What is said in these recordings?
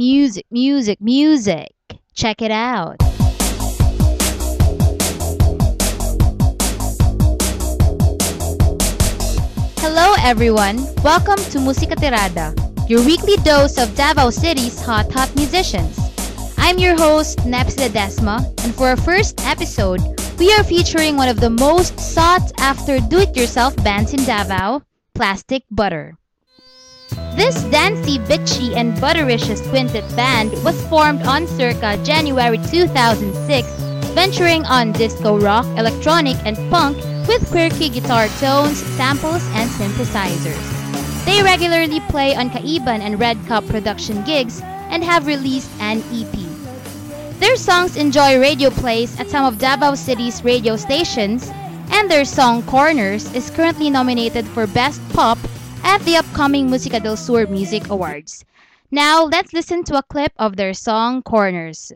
Music, music, music. Check it out. Hello, everyone. Welcome to Musica Tirada, your weekly dose of Davao City's hot, hot musicians. I'm your host, Neps Desma, and for our first episode, we are featuring one of the most sought after do it yourself bands in Davao, Plastic Butter. This Dancy, bitchy, and buttericious quintet band was formed on circa January 2006, venturing on disco rock, electronic, and punk with quirky guitar tones, samples, and synthesizers. They regularly play on Kaiban and Red Cup production gigs and have released an EP. Their songs enjoy radio plays at some of Davao City's radio stations, and their song Corners is currently nominated for Best Pop at the upcoming Musica del Sur Music Awards. Now, let's listen to a clip of their song Corners.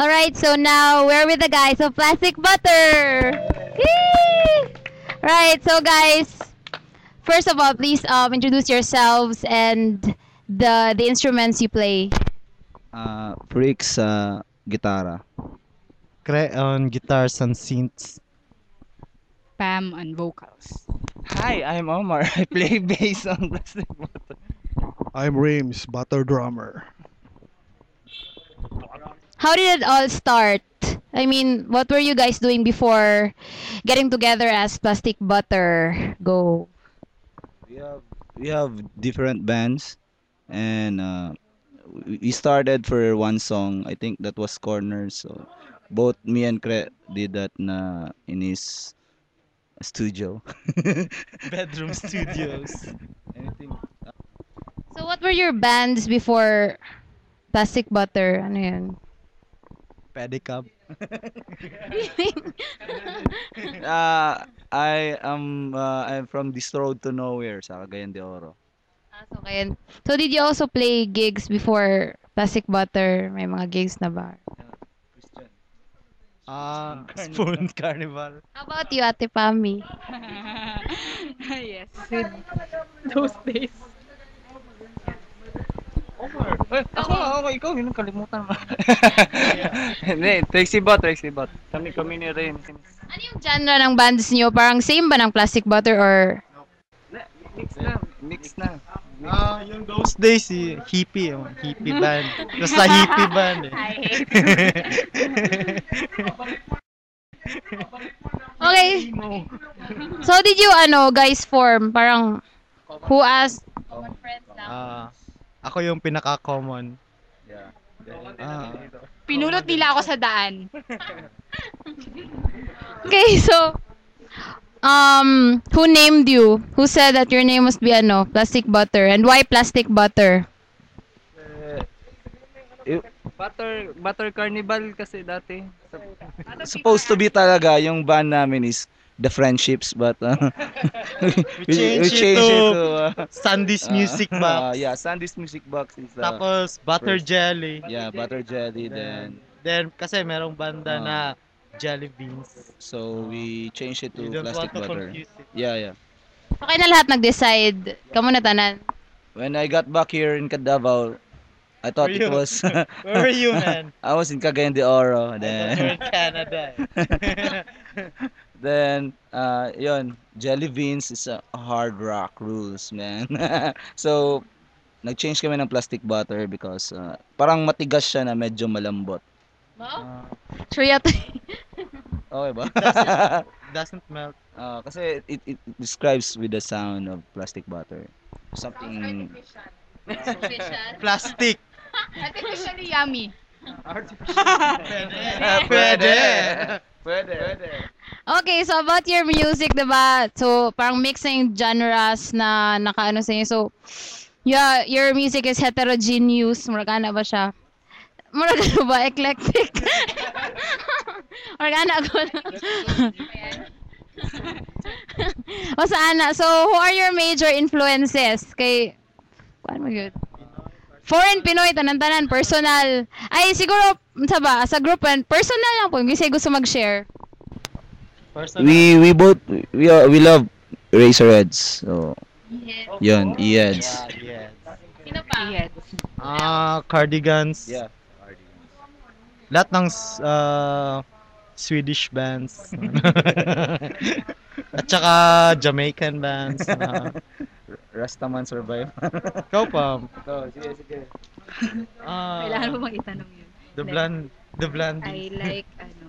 All right, so now we're with the guys of Plastic Butter. Yay! Right, so guys, first of all, please um, introduce yourselves and the the instruments you play. Uh, freaks sa gitara. Cre on guitars and synths. Pam on vocals. Hi, I'm Omar. I play bass on Plastic Butter. I'm Rames, butter drummer. How did it all start? I mean, what were you guys doing before getting together as Plastic Butter? Go. We have we have different bands, and uh, we we started for one song. I think that was Corners. So both me and Cre did that na in his studio. Bedroom studios. Anything? So what were your bands before Plastic Butter? Ano yun? Pedicab. Uh, I am uh, I'm from this road to nowhere sa Cagayan de Oro. Ah, so, kayan. So, did you also play gigs before Plastic Butter? May mga gigs na ba? Ah, Spoon Carnival. How about you, Ate Pami? yes, with those days. Eh, ako, ako, ikaw, yun ang kalimutan mo. Hindi, Trixie Bot, Trixie Bot. Kami, kami ni Rin. Ano yung genre ng bands niyo? Parang same ba ng Plastic Butter or... Mix na, mix na. Ah, yung those days, si hippie, yung hippie band. Basta hippie band eh. Okay. So, did you, ano, guys form? Parang, who asked? Ah, ako yung pinaka-common. Yeah. Ah, Pinulot nila ako sa daan. Okay, so, um, who named you? Who said that your name must be, ano, Plastic Butter? And why Plastic Butter? Butter, Butter Carnival kasi dati. Supposed to be talaga yung band namin is the friendships but uh, We changed it changed to uh, Sunday's uh, Music uh, Box. yeah, Sunday's Music Box is uh, Tapos, Butter first. Jelly. yeah, Butter Jelly then Then, kasi merong banda Ah. na Jelly Beans. so we changed it to You don't Plastic want to Butter. confuse it. Yeah, yeah. Okay na lahat nag-decide. Kamu na tanan. When I got back here in Davao, I thought it was Where were you, man? I was in Cagayan de Oro I thought you were then in Canada. Then uh yun, Jelly Beans is a hard rock rules, man. so nag-change kami ng plastic butter because uh, parang matigas siya na medyo malambot. Wow. Sure yata. Okay ba? Doesn't melt. Ah, kasi it, it, it describes with the sound of plastic butter. Something Plastic. Artificially yummy. Pwede. Pwede. Pwede. Okay, so about your music, diba? So, parang mixing genres na nakaano sa inyo. So, yeah, your music is heterogeneous. Muragana ba siya? Muragana ba? Eclectic? Muragana ako. o sana. So, who are your major influences? Kay, paano mo? Foreign Pinoy, tanan-tanan, personal. Ay, siguro, sa ba, sa group, personal lang po. Kasi gusto mag-share. Personal. We we both we are, we love Eraserheads. So, yun, Eads. Yes. Sino pa? Yes. Ah, cardigans. Yeah. Lahat ng ah, Swedish bands. At saka Jamaican bands. ah. Rastaman Survive. ikaw pa. oh, sige, sige. ah, Kailangan mo bang itanong yun? The Blond, The Blondie. I like, ano,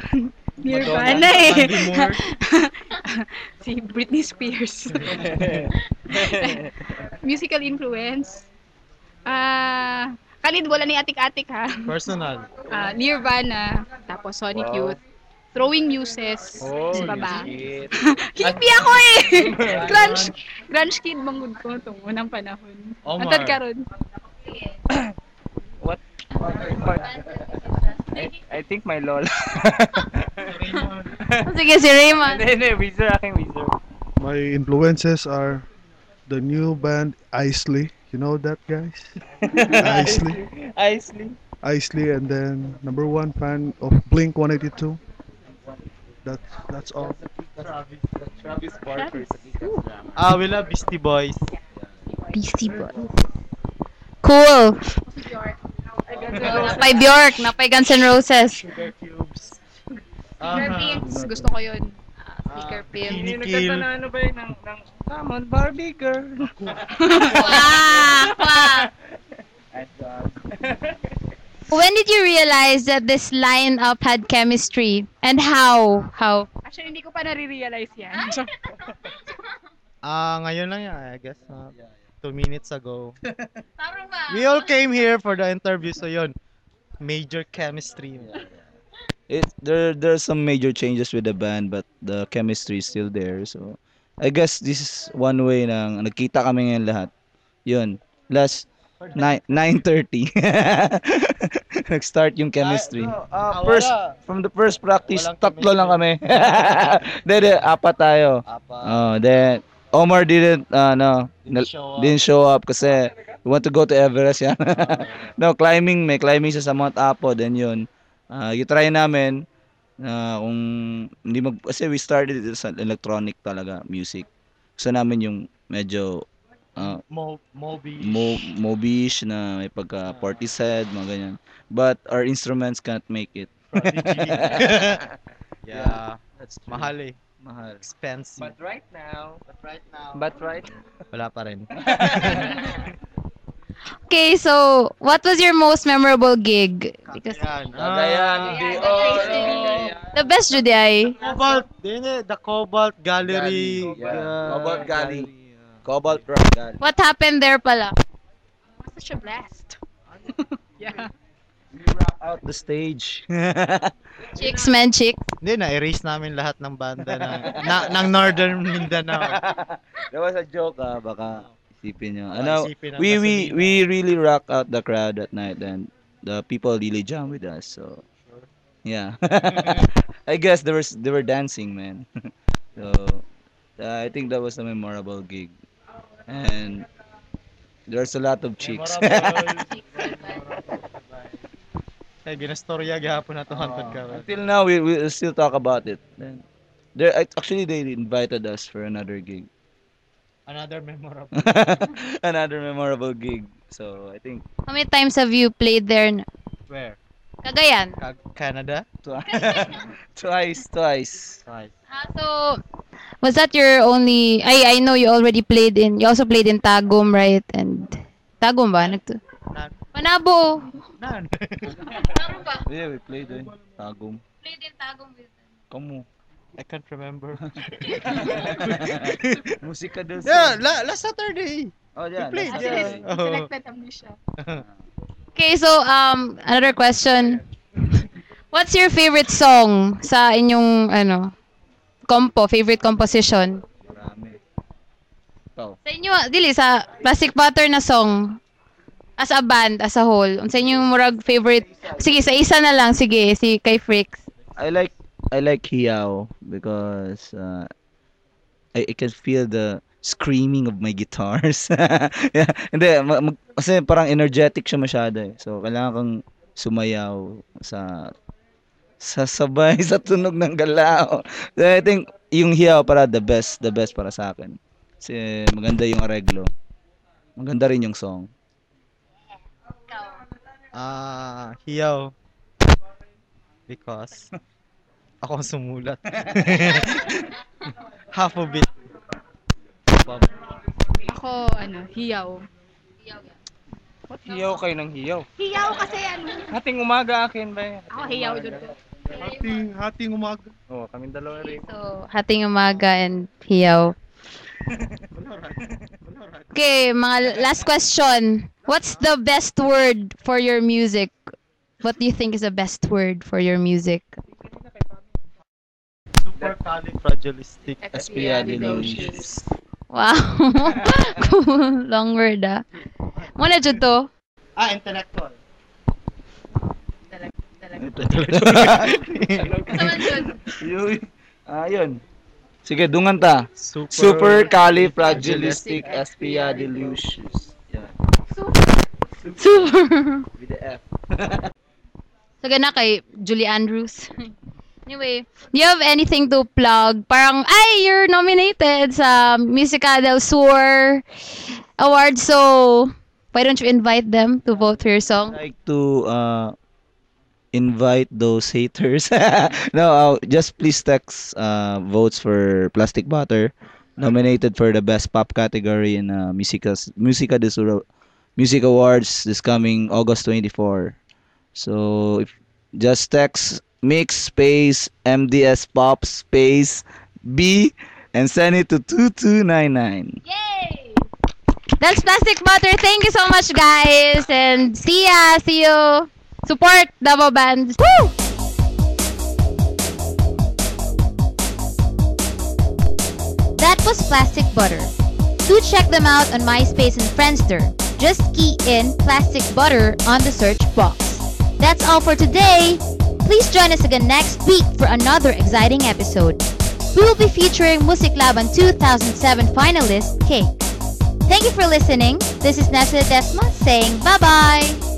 Nirvana eh. Mandy Moore. si Britney Spears. Musical influence. Ah, kanid wala ni atik-atik ha. Personal. Ah, Nirvana, tapos Sonic Wow. Youth. Throwing Muses. Oh, sa baba. Hippie ako eh! grunge, grunge kid mangod ko itong unang panahon. Omar. Antad ka ron. What? I, I think my lola. Sige, si Raymond. Hindi, hindi. Wizard aking wizard. My influences are the new band Isley. You know that, guys? Isley. Isley. Isley, and then number one fan of Blink 182. That's that's all. Travis Barker. Ah, we love Beastie Boys. Beastie Boys. Cool. Napay Bjork, napay Guns N' Roses. Aha. Pins, gusto ko yun. Ah, Speaker Pins. Kill. Hindi nagkanta na ano ba yun? Ng, ng, come on, Barbie girl. Quack, quack. When did you realize that this lineup had chemistry? And how? How? Actually, hindi ko pa nare-realize yan. Ah, ngayon lang yan, I guess. ah, two minutes ago. We all came here for the interview, so yun. Major chemistry. It there there's some major changes with the band but the chemistry is still there. So I guess this is one way na nagkita kami ngayon lahat. Yun. Last ni- 9:30. Nag-start yung chemistry. Ah, first wala. from the first practice, Walang tatlo lang kami. Dede, apat tayo. Apa. Oh, then Omar didn't uh, no, Didn't show up. didn't show up kasi we want to go to Everest yan. no, climbing, may climbing siya sa Mount Apo, then yun. Uh, try namin na kung hindi mag kasi we started it sa electronic talaga music. Gusto namin yung medyo uh, Mo Moby. mo mobish na may pagka Portishead, mga ganyan. But our instruments can't make it. yeah. That's Mahal eh. Mahal. Expensive. But right now, But right now. but right Wala pa rin. Okay, so what was your most memorable gig? Because Yan. Cagayan, Ah, di Yeah, oh. the best Judy ay Cobalt. Din eh. The Cobalt Gallery. Gallery, yeah. Cobalt Gallery. yeah. Cobalt Rock Gal. what happened there pala? Such a blast. yeah. We rock out the stage. Chicks, men, chick. Hindi, na-erase namin lahat ng banda na, na ng Northern Mindanao. That was a joke ah, baka isipin nyo. Ano, we we we really rock out the crowd that night and the people really jam with us. So yeah. I guess they were s- they were dancing, man. so uh, I think that was a memorable gig. And there's a lot of chicks. Kaya ginastorya gahapon na to hantod ka. Until now we we still talk about it. Then there actually they invited us for another gig. Another memorable. another memorable gig. So I think How many times have you played there? na- Where? Cagayan. Canada? twi- twice, twice. Right. Ah, so was that your only I I know you already played in you also played in Tagum, right? And Tagum ba? Nagtu Nan. Manabo. Nan. Yeah, we played in Tagum. Kamu. I can't remember. Musika daw. yeah, la last Saturday. Oh, We yeah. played, that's- Sige, yeah. Oh. selected amnesia. Okay, so um another question. What's your favorite song sa inyong ano compo, favorite composition? Marami. Ikaw. Sa inyo, dili sa Plastic Butter na song as a band, as a whole. Sa inyong murag favorite. Sige, sa isa na lang sige, si kay Freaks. I like I like Hiao because uh, I, I can feel the screaming of my guitars. yeah, hindi ma- mag- kasi parang energetic siya masyado eh. So kailangan kang sumayaw sa sa sabay sa tunog ng galaw. So, I think yung Hiao para the best, the best para sa akin. Kasi maganda yung areglo. Maganda rin yung song. Ah, hiyaw. Because ako ang sumulat. Half of it. Ako, ano, hiyaw. Hiyaw kayo ng hiyaw. Hiyaw kasi ano. Hating umaga akin ba? yan? Ako, hiyaw doon. Hating, hating umaga. Oo, kaming dalawa rin. So, Hating Umaga and Hiyaw. Okay, mga last question. What's the best word for your music? What do you think is the best word for your music? Supercalifragilistic Espialidocious. Wow. cool. Long word ah. Muna dyan to. Ah, intellectual. Yun. Ah, yun. Sige, dungan ta. Super, Supercalifragilisticexpialidocious. Yan. Super. With the F. Saga na kay Julie Andrews. anyway, do you have anything to plug? Parang, ay, you're nominated sa Musica del Sur award. So, why don't you invite them to vote for your song? like to uh, invite those haters. no, uh, just please text uh, votes for Plastic Butter, nominated for the best pop category in uh, Musica Musica de Sur Music Awards this coming August 24. So if just text mix space MDS pop space B and send it to 2299. Yay! That's Plastic Butter. Thank you so much, guys. And see ya. See you. Support Double Band. Woo! That was Plastic Butter. Do check them out on MySpace and Friendster. Just key in Plastic Butter on the search box. That's all for today. Please join us again next week for another exciting episode. We will be featuring Music Laban 2007 finalist Cake. Thank you for listening. This is Nessa Desma saying bye-bye.